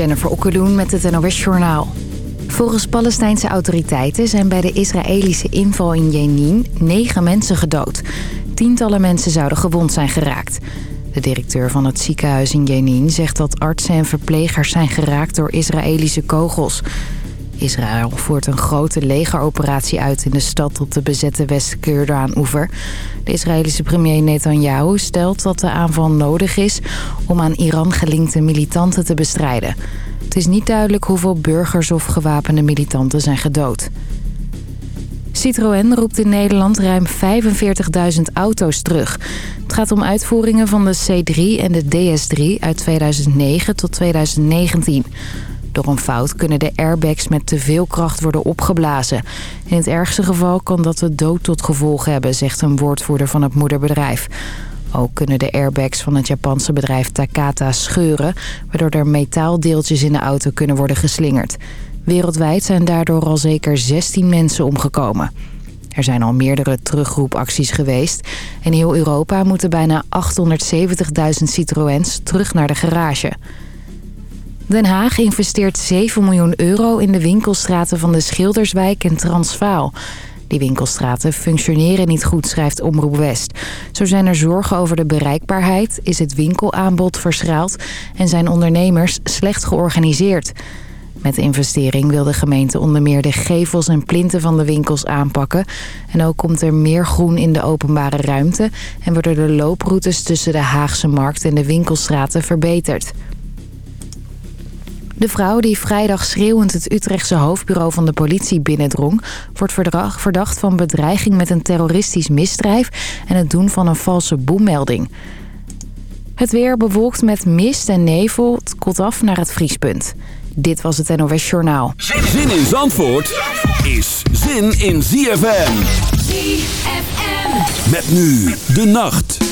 Jennifer Okkeloen met het NOS Journaal. Volgens Palestijnse autoriteiten zijn bij de Israëlische inval in Jenin negen mensen gedood. Tientallen mensen zouden gewond zijn geraakt. De directeur van het ziekenhuis in Jenin zegt dat artsen en verplegers zijn geraakt door Israëlische kogels. Israël voert een grote legeroperatie uit in de stad op de bezette West-Jordaan-oever. De Israëlische premier Netanyahu stelt dat de aanval nodig is om aan Iran gelinkte militanten te bestrijden. Het is niet duidelijk hoeveel burgers of gewapende militanten zijn gedood. Citroën roept in Nederland ruim 45.000 auto's terug. Het gaat om uitvoeringen van de C3 en de DS3 uit 2009 tot 2019. Door een fout kunnen de airbags met te veel kracht worden opgeblazen. In het ergste geval kan dat de dood tot gevolg hebben, zegt een woordvoerder van het moederbedrijf. Ook kunnen de airbags van het Japanse bedrijf Takata scheuren... waardoor er metaaldeeltjes in de auto kunnen worden geslingerd. Wereldwijd zijn daardoor al zeker 16 mensen omgekomen. Er zijn al meerdere terugroepacties geweest. In heel Europa moeten bijna 870.000 Citroëns terug naar de garage. Den Haag investeert 7 miljoen euro in de winkelstraten van de Schilderswijk en Transvaal. Die winkelstraten functioneren niet goed, schrijft Omroep West. Zo zijn er zorgen over de bereikbaarheid, is het winkelaanbod verschraald... en zijn ondernemers slecht georganiseerd. Met de investering wil de gemeente onder meer de gevels en plinten van de winkels aanpakken. En ook komt er meer groen in de openbare ruimte... en worden de looproutes tussen de Haagse markt en de winkelstraten verbeterd. De vrouw die vrijdag schreeuwend het Utrechtse hoofdbureau van de politie binnendrong... wordt verdacht van bedreiging met een terroristisch misdrijf... en het doen van een valse boemmelding. Het weer bewolkt met mist en nevel. Het kot af naar het vriespunt. Dit was het NOS Journaal. Zin in Zandvoort is zin in ZFM. ZFM. Met nu de nacht.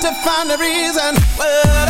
to find a reason. Well,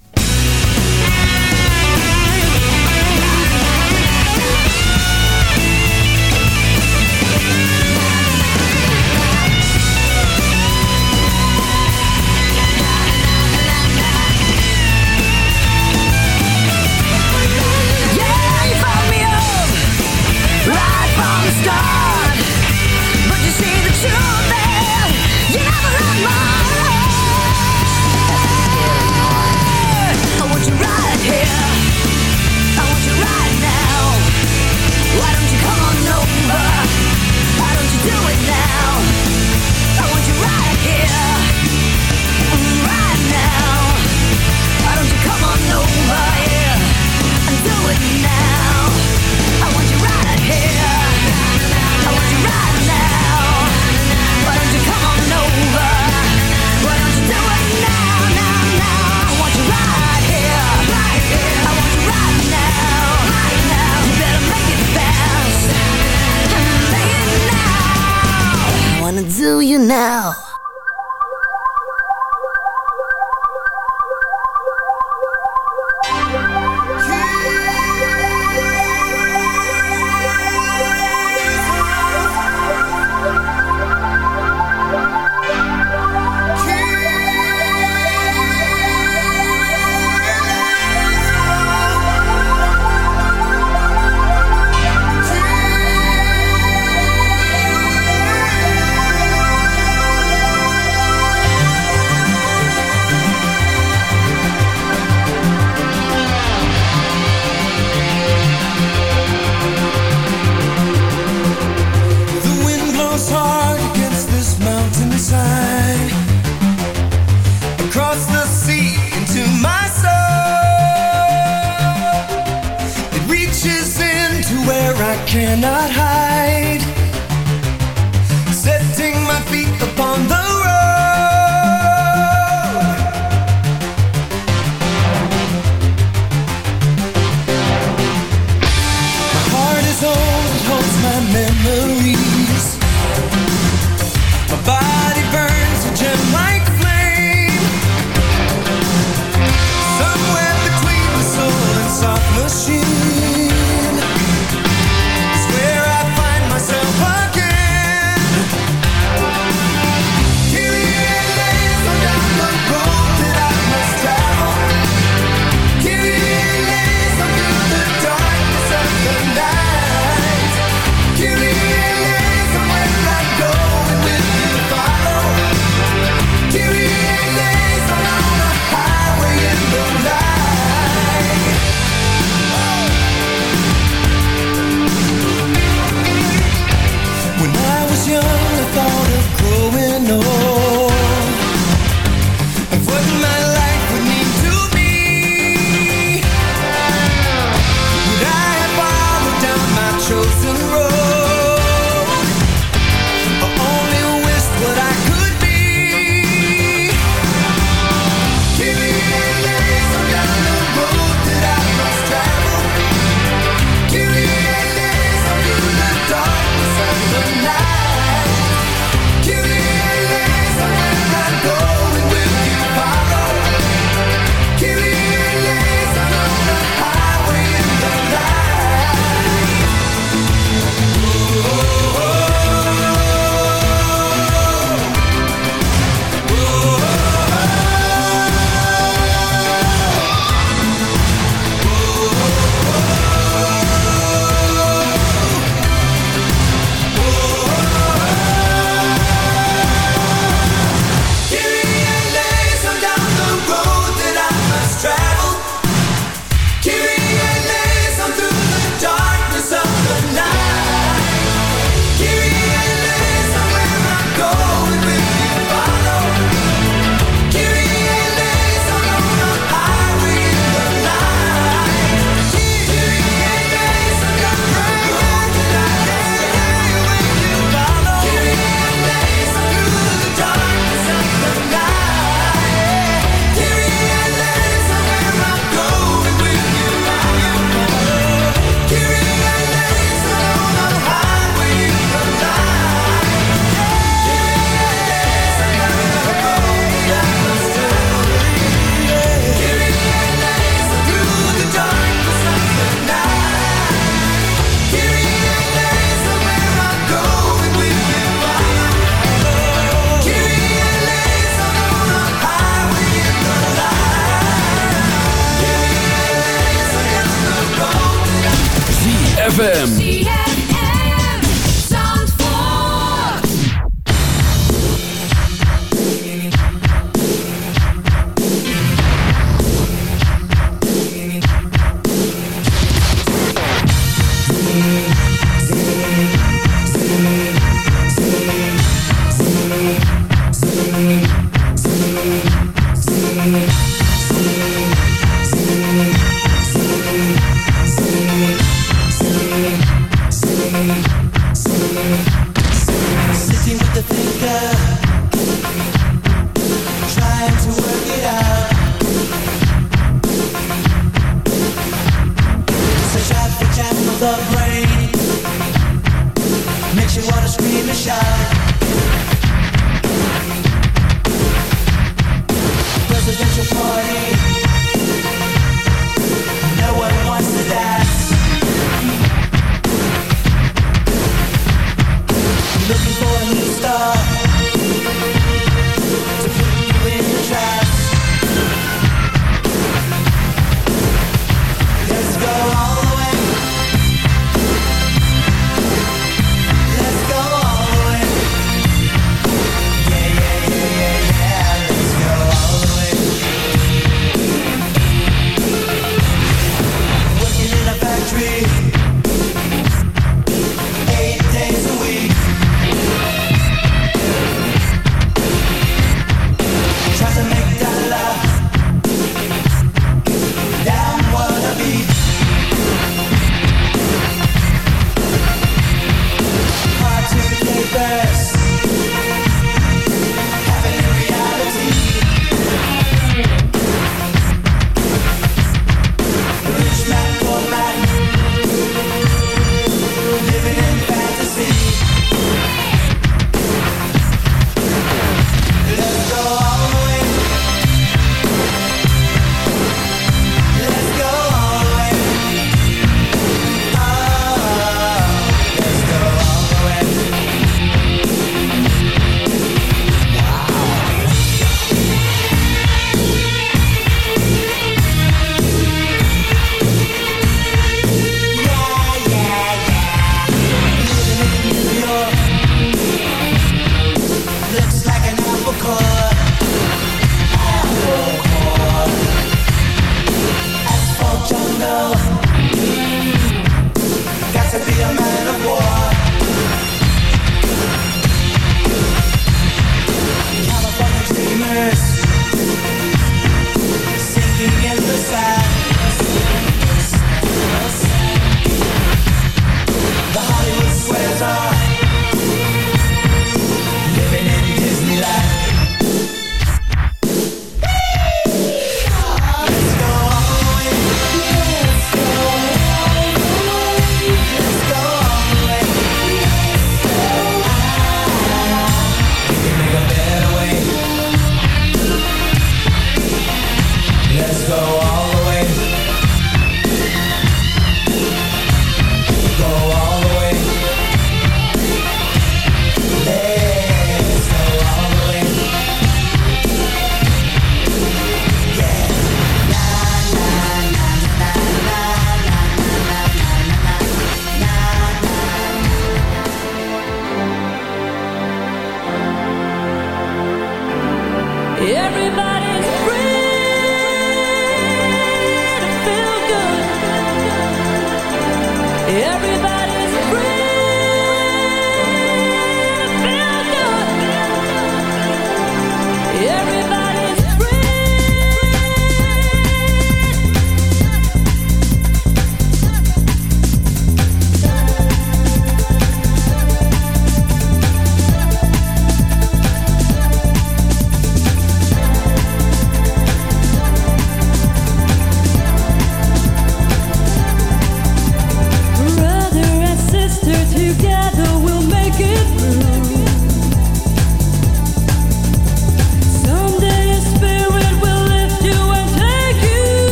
ZFM.